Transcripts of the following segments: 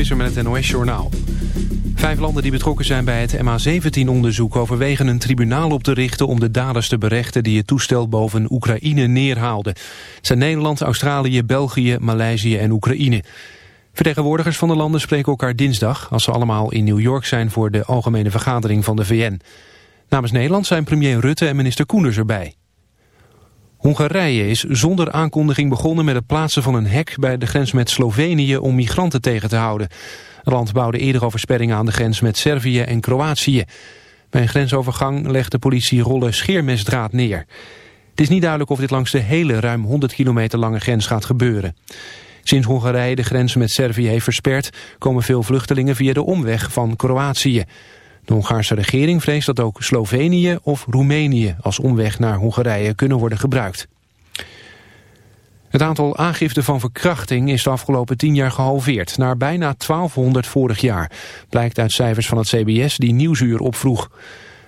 Visser met het NOS-journaal. Vijf landen die betrokken zijn bij het MH17-onderzoek... overwegen een tribunaal op te richten om de daders te berechten... die het toestel boven Oekraïne neerhaalden. Het zijn Nederland, Australië, België, Maleisië en Oekraïne. Vertegenwoordigers van de landen spreken elkaar dinsdag... als ze allemaal in New York zijn voor de algemene vergadering van de VN. Namens Nederland zijn premier Rutte en minister Koenders erbij. Hongarije is zonder aankondiging begonnen met het plaatsen van een hek bij de grens met Slovenië om migranten tegen te houden. Het land bouwde eerder al versperringen aan de grens met Servië en Kroatië. Bij een grensovergang legt de politie rollen scheermesdraad neer. Het is niet duidelijk of dit langs de hele ruim 100 kilometer lange grens gaat gebeuren. Sinds Hongarije de grens met Servië heeft versperd... komen veel vluchtelingen via de omweg van Kroatië. De Hongaarse regering vreest dat ook Slovenië of Roemenië als omweg naar Hongarije kunnen worden gebruikt. Het aantal aangiften van verkrachting is de afgelopen tien jaar gehalveerd, naar bijna 1200 vorig jaar, blijkt uit cijfers van het CBS die Nieuwsuur opvroeg.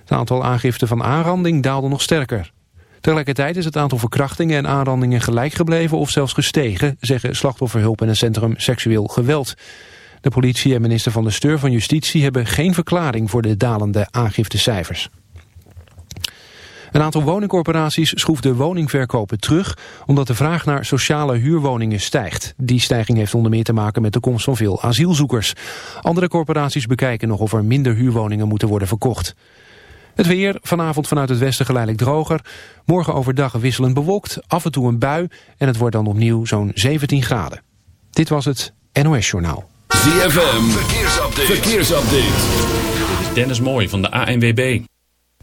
Het aantal aangiften van aanranding daalde nog sterker. Tegelijkertijd is het aantal verkrachtingen en aanrandingen gelijk gebleven of zelfs gestegen, zeggen slachtofferhulp en het Centrum Seksueel Geweld. De politie en minister van de Steur van Justitie hebben geen verklaring voor de dalende aangiftecijfers. Een aantal woningcorporaties schroeft de woningverkopen terug... omdat de vraag naar sociale huurwoningen stijgt. Die stijging heeft onder meer te maken met de komst van veel asielzoekers. Andere corporaties bekijken nog of er minder huurwoningen moeten worden verkocht. Het weer, vanavond vanuit het westen geleidelijk droger. Morgen overdag wisselend bewolkt, af en toe een bui... en het wordt dan opnieuw zo'n 17 graden. Dit was het NOS Journaal. ZFM, verkeersupdate. verkeersupdate. Dit is Dennis Mooij van de ANWB.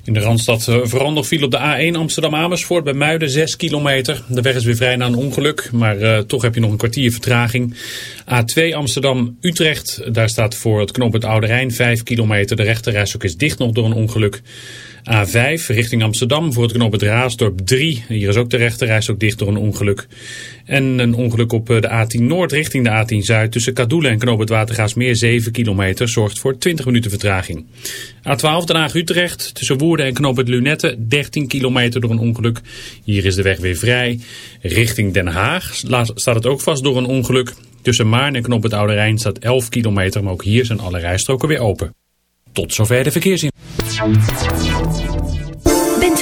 In de Randstad vooral nog viel op de A1 Amsterdam-Amersfoort bij Muiden 6 kilometer. De weg is weer vrij na een ongeluk, maar uh, toch heb je nog een kwartier vertraging. A2 Amsterdam-Utrecht, daar staat voor het knooppunt Oude Rijn 5 kilometer. De rechterrijstok is dicht nog door een ongeluk. A5 richting Amsterdam voor het knooppunt Raasdorp 3. Hier is ook de rechterreis ook dicht door een ongeluk. En een ongeluk op eh, de A10 Noord richting de A10 Zuid tussen Kadoelen en knooppunt Watergaasmeer 7 kilometer zorgt voor 20 minuten vertraging. A12 Den Haag-Utrecht tussen Woerden en knooppunt Lunette 13 kilometer door een ongeluk. Hier is de weg weer vrij. Richting Den Haag staat het ook vast door een ongeluk. Tussen Maarn en knooppunt Oude Rijn staat 11 kilometer, maar ook hier zijn alle rijstroken weer open. Tot zover de verkeersin.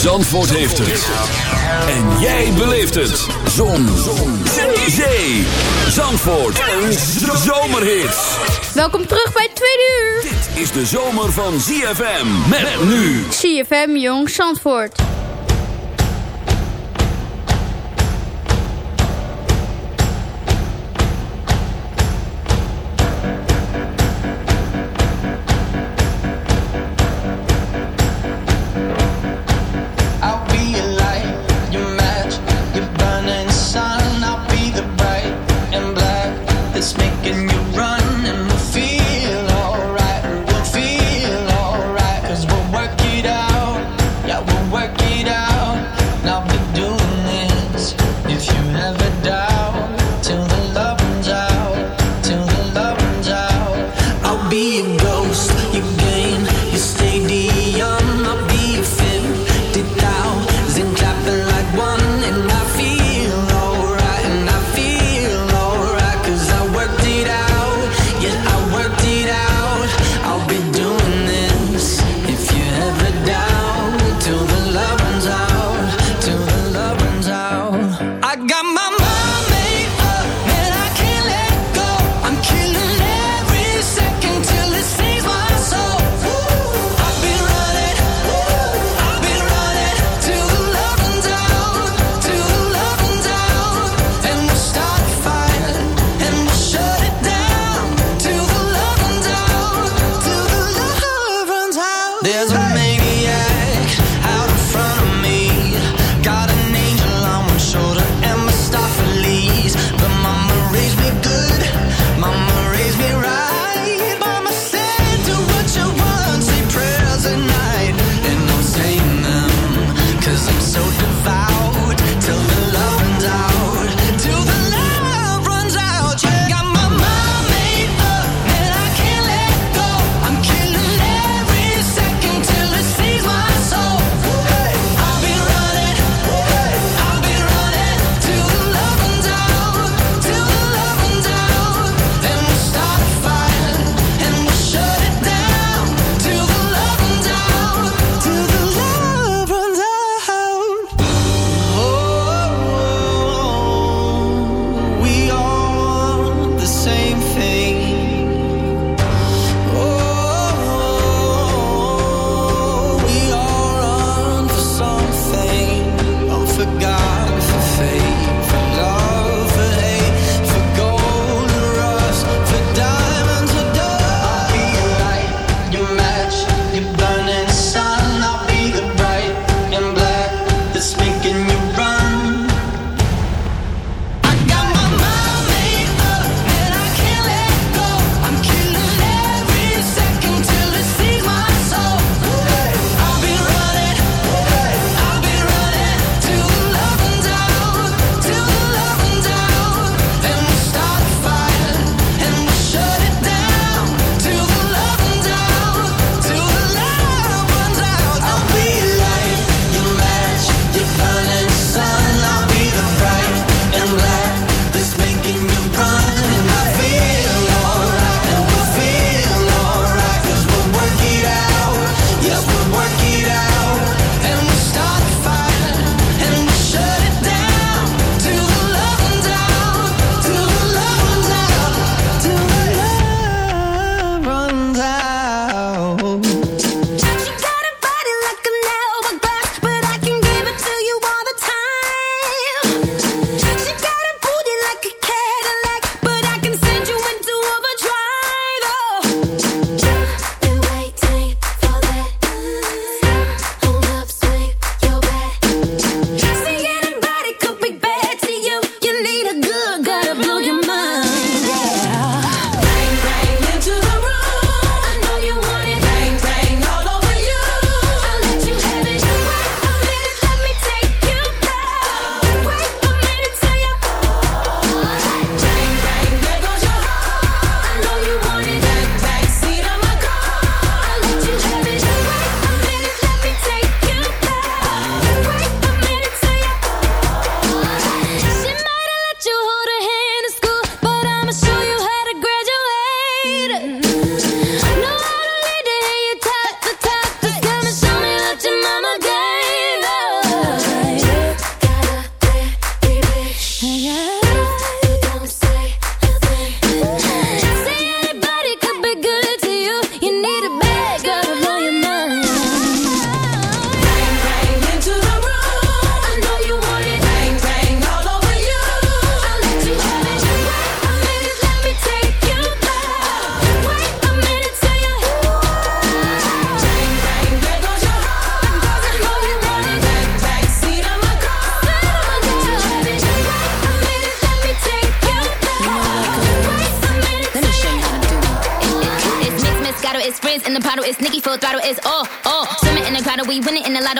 Zandvoort heeft het. En jij beleeft het. Zon. Zon. Zee. Zee. Zandvoort. Een zomerhit. Welkom terug bij het tweede uur. Dit is de zomer van ZFM. Met nu. CFM Jong Zandvoort.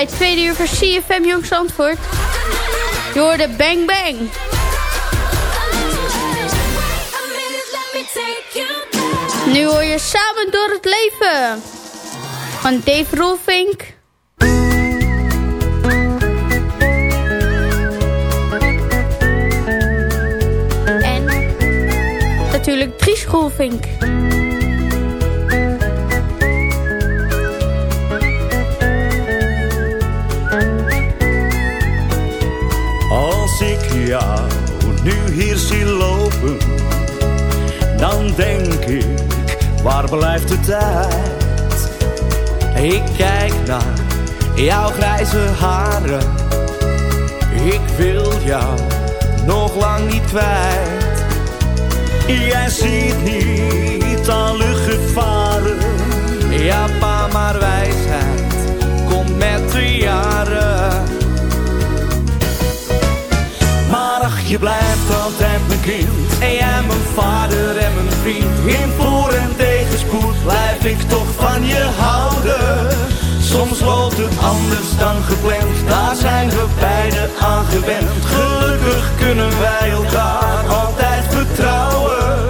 Het tweede uur van CFM Jong Zandvoort. Je hoorde Bang Bang. Nu hoor je Samen door het leven. Van Dave Rolfink. En natuurlijk Dries Rolfink. Als ik jou nu hier zie lopen, dan denk ik, waar blijft de tijd? Ik kijk naar jouw grijze haren, ik wil jou nog lang niet kwijt. Jij ziet niet alle gevaren, ja pa maar wijsheid komt met de jaren. Je blijft altijd mijn kind. En jij mijn vader en mijn vriend. In voor- en tegenspoed blijf ik toch van je houden. Soms loopt het anders dan gepland. Daar zijn we beiden aan gewend. Gelukkig kunnen wij elkaar altijd vertrouwen.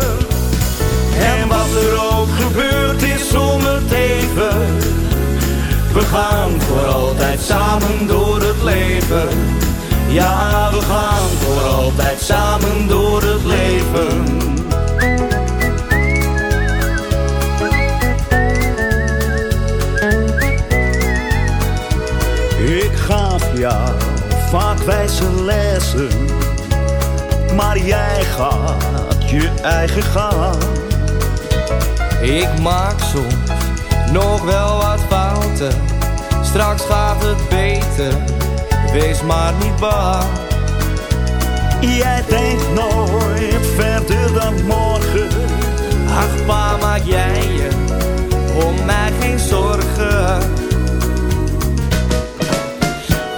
En wat er ook gebeurt is om het even. We gaan voor altijd samen door het leven. Ja, we gaan voor altijd samen door het leven. Ik gaf jou vaak wijze lessen, maar jij gaat je eigen gang. Ik maak soms nog wel wat fouten. Straks gaat het beter, wees maar niet bang. Jij denkt nooit verder dan morgen. Ach pa, maak jij je om mij geen zorgen.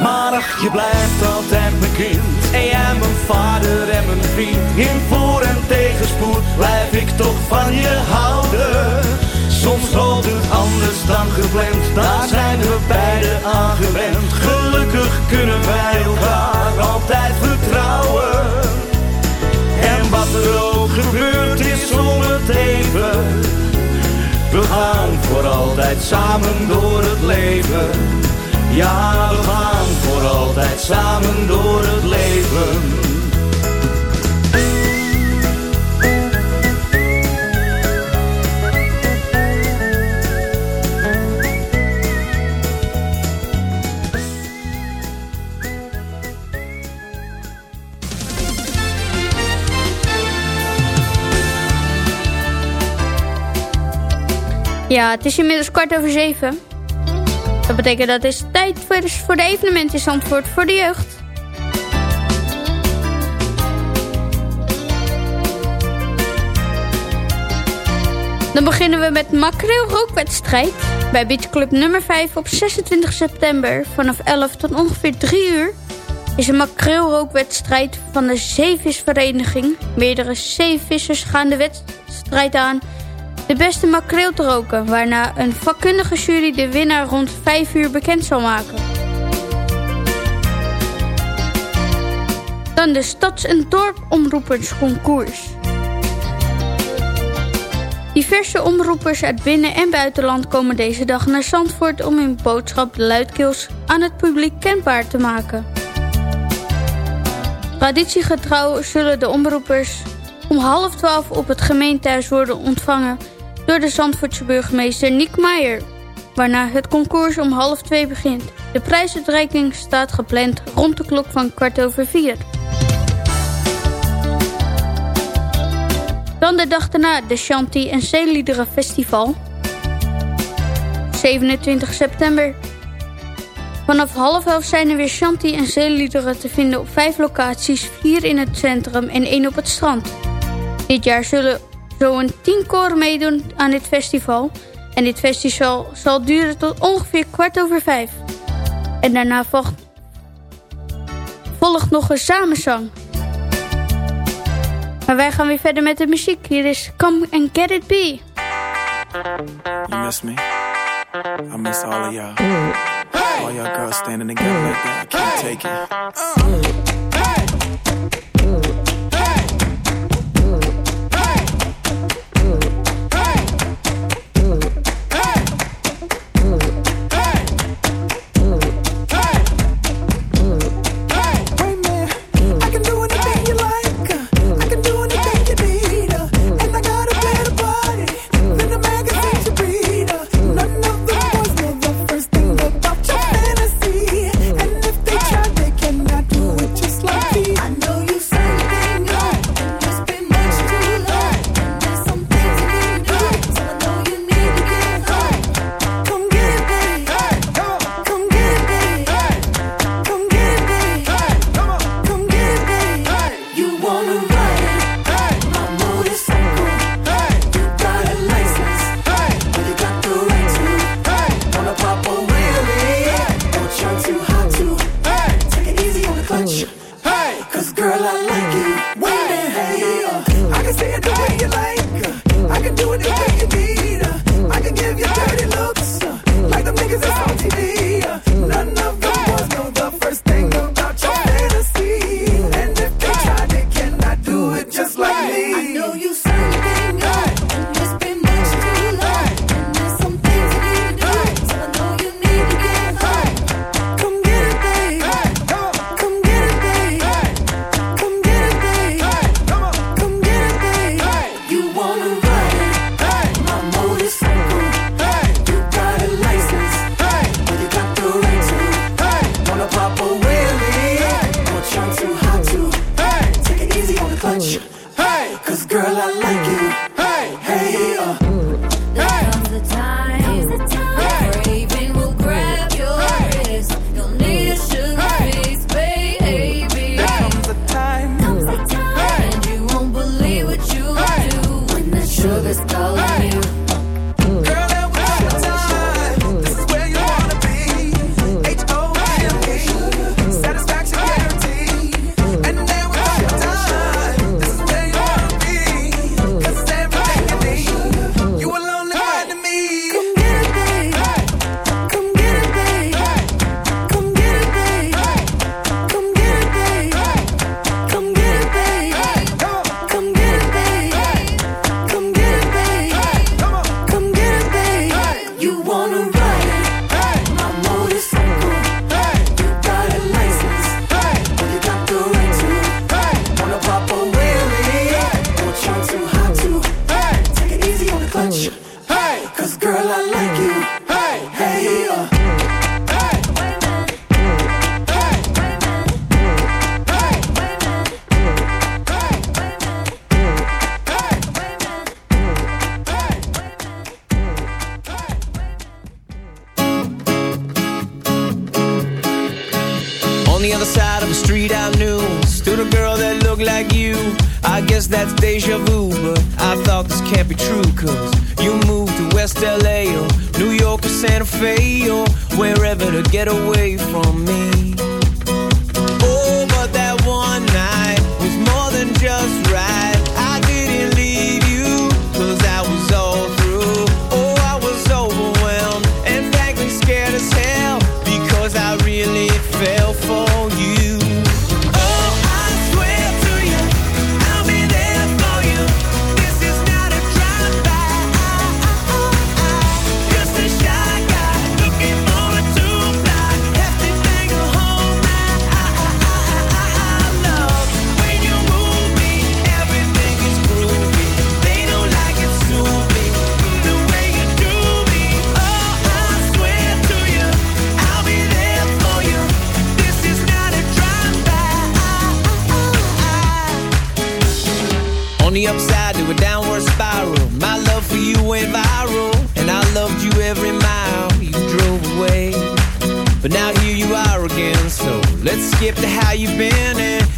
Maar ach, je blijft altijd mijn kind. En jij mijn vader en mijn vriend. In voor- en tegenspoed blijf ik toch van je houden. Soms loopt het anders dan gepland. Daar zijn we beiden aan gewend. Kunnen wij elkaar altijd vertrouwen. En wat er ook gebeurt is om het even. We gaan voor altijd samen door het leven. Ja, we gaan voor altijd samen door het leven. Ja, het is inmiddels kwart over zeven. Dat betekent dat het is tijd de, voor de evenementen in Zandvoort voor de jeugd. Dan beginnen we met makreelrookwedstrijd. Bij Beachclub nummer 5 op 26 september vanaf 11 tot ongeveer 3 uur... is een makreelrookwedstrijd van de zeevisvereniging. Meerdere zeevissers gaan de wedstrijd aan de beste makreel te roken... waarna een vakkundige jury de winnaar rond 5 uur bekend zal maken. Dan de Stads- en Dorpomroepersconcours. Diverse omroepers uit binnen- en buitenland komen deze dag naar Zandvoort... om hun boodschap de luidkeels aan het publiek kenbaar te maken. Traditiegetrouw zullen de omroepers om half twaalf op het gemeentehuis worden ontvangen door de Zandvoortse burgemeester Nick Meijer. Waarna het concours om half twee begint. De prijsuitreiking staat gepland rond de klok van kwart over vier. Dan de dag daarna de Shanti en Zeeliederen Festival. 27 september. Vanaf half elf zijn er weer Shanti en zeeliederen te vinden op vijf locaties, vier in het centrum en één op het strand. Dit jaar zullen zo'n 10 koren meedoen aan dit festival. En dit festival zal duren tot ongeveer kwart over vijf. En daarna volgt, volgt nog een samenzang. Maar wij gaan weer verder met de muziek. Hier is Come and Get It Be. You miss me? I miss all of y'all. All y'all girls standing together like that. I can't take it.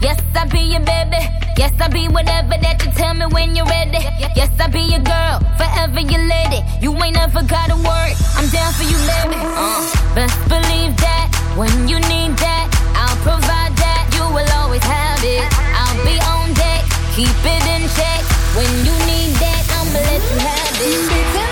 Yes, I'll be your baby. Yes, I'll be whatever that you tell me when you're ready. Yes, I'll be your girl, forever your lady. You ain't never gotta worry. I'm down for you, baby. Uh, best believe that when you need that, I'll provide that. You will always have it. I'll be on deck, keep it in check. When you need that, I'ma let you have it.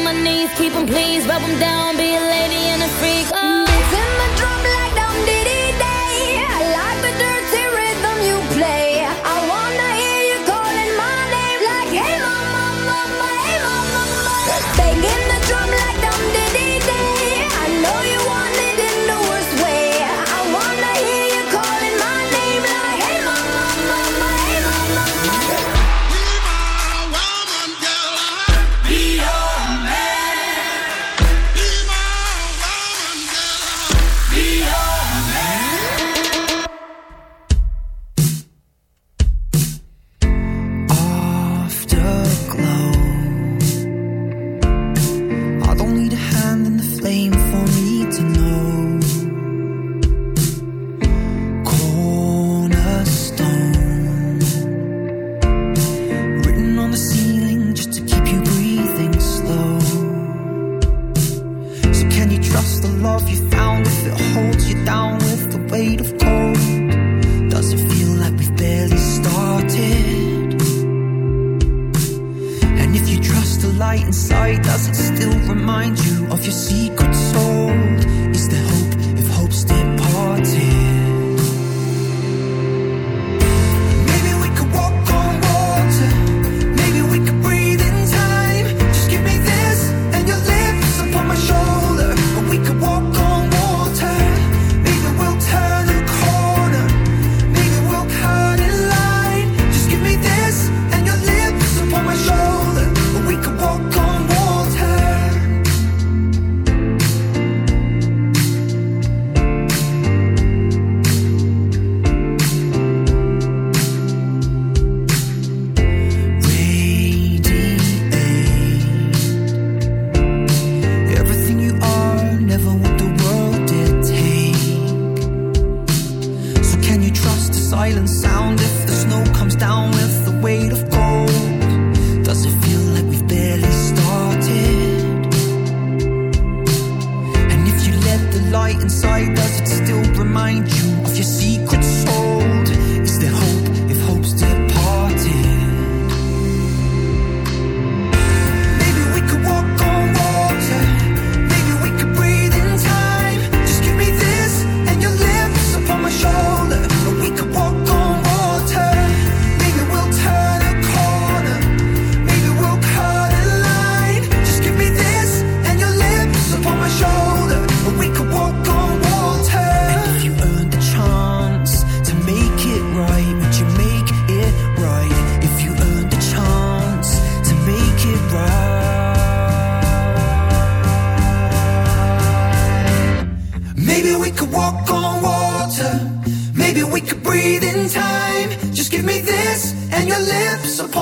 on my knees, keep him please, rub him down, be a lady and a freak. Oh.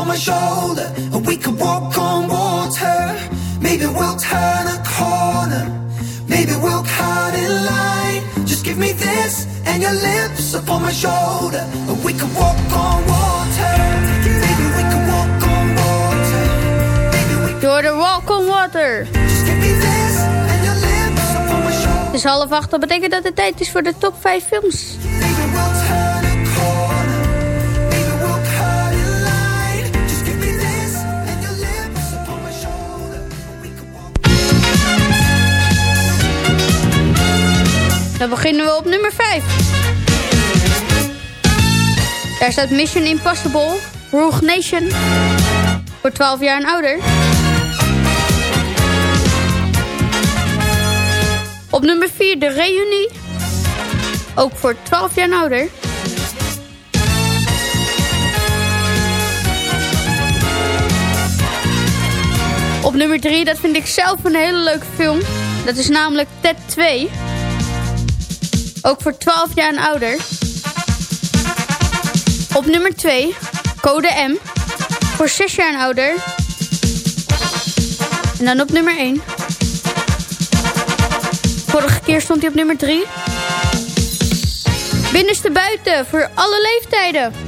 My shoulder. Or we could walk on water. Maybe we'll turn a corner. Maybe we'll cut in line. Just give me this and your lips upon my shoulder. Or we could walk on water. Maybe we could walk on water. Maybe we Door de Walk on Water. just give me this and your lips upon my shoulder. Het is half acht, dat betekent dat het tijd is voor de top 5 films. Dan beginnen we op nummer 5. Daar staat Mission Impossible, Rogue Nation. Voor 12 jaar en ouder. Op nummer 4 de Reunie. Ook voor 12 jaar en ouder. Op nummer 3, dat vind ik zelf een hele leuke film. Dat is namelijk Ted 2. Ook voor 12 jaar en ouder. Op nummer 2, code M. Voor 6 jaar en ouder. En dan op nummer 1. Vorige keer stond hij op nummer 3. Binnenste buiten voor alle leeftijden.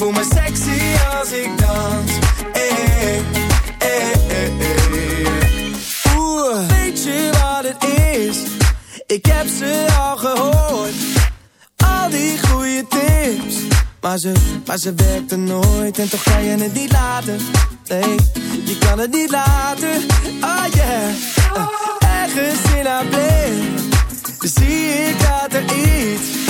voel me sexy als ik dans. Eh, eh, eh, weet je wat het is? Ik heb ze al gehoord. Al die goede tips. Maar ze, maar ze werkt er nooit en toch ga je het niet laten. Nee, je kan het niet laten. Oh yeah. Uh, ergens in haar blik dus zie ik dat er iets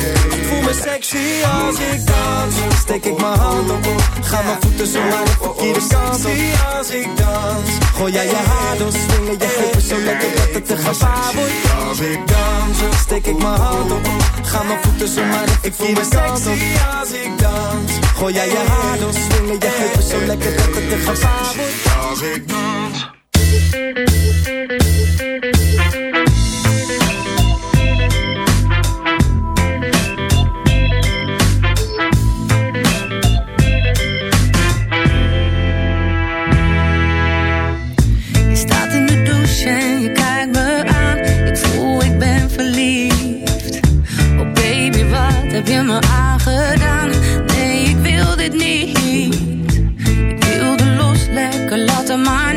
Me sexy als ik dans. Steek ik mijn hand op, ga mijn voeten zo maar de verkeerde kant op. als ik dans. Gooi jij je haar door, swingen je heupen zo lekker dat het te gevaar wordt. Als ik dans, steek ik mijn hand op, ga mijn voeten zo maar de verkeerde kant op. als ik dans. Gooi jij je haar door, swingen je heupen zo lekker dat het te gevaar wordt. Als ik dans. Me aangedaan? Nee, ik wil dit niet. Ik wilde los, lekker laten, maar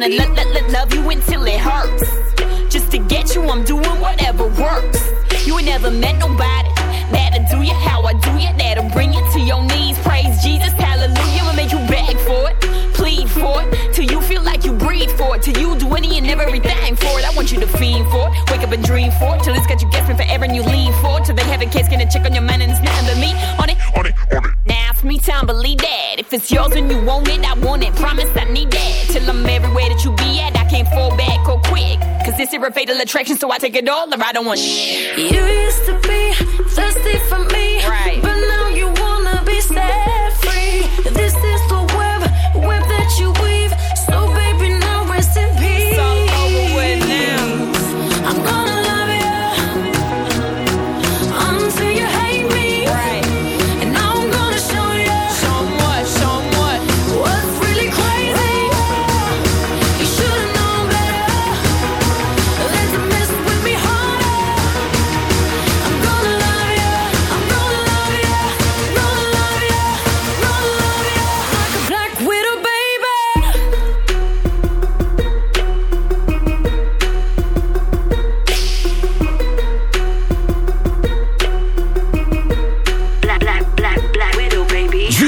gonna let, let, let love you until it hurts. Just to get you, I'm doing whatever works. You ain't never met nobody that'll do you how I do you. That'll bring you to your knees. Praise Jesus, hallelujah. I'ma make you beg for it, plead for it, till you feel like you breathe for it. Till you do any and everything for it. I want you to fiend for it, wake up and dream for it, till it's got you guessing forever and you lean for it. Till they have a case, get a check on your mind and it's nothing but me on it. On it, on it. Me time, believe that. If it's yours and you want it, I want it. Promise I need that. Till I'm everywhere that you be at, I can't fall back or quick. Cause this is a fatal attraction, so I take it all or I don't want shit. You used to be thirsty for me,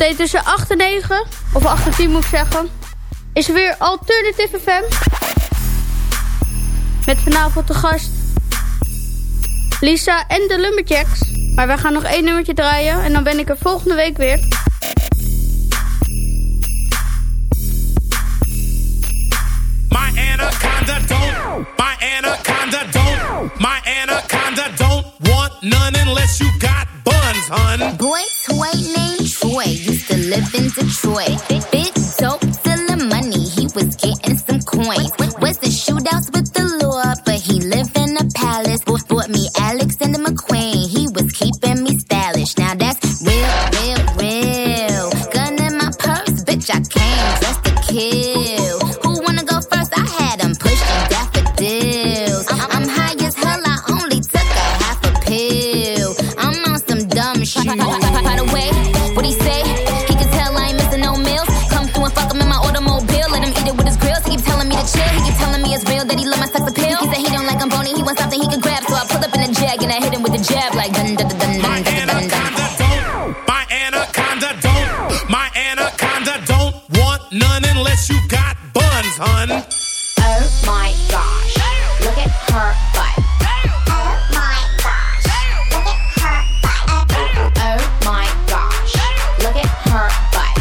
zometeen tussen 8 en 9, of 8 en 10 moet ik zeggen, is er weer Alternative FM. Met vanavond de gast Lisa en de Lumberjacks. Maar wij gaan nog één nummertje draaien en dan ben ik er volgende week weer. my gosh, look at her butt. Oh my gosh, look at her butt. Oh my gosh, look at her butt.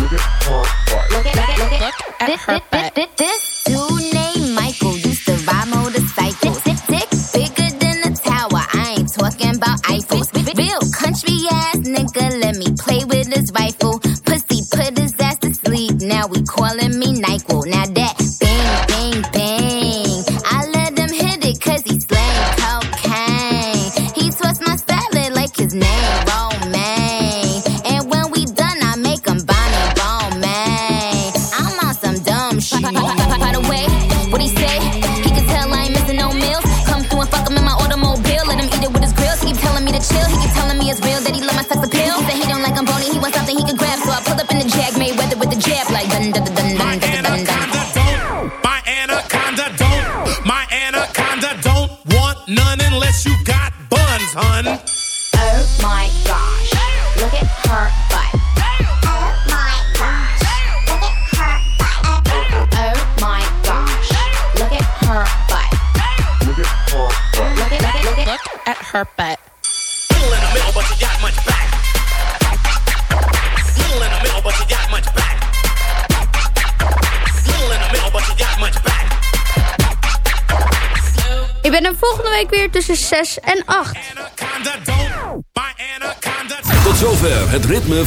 Look at her butt. Look at, look at, at her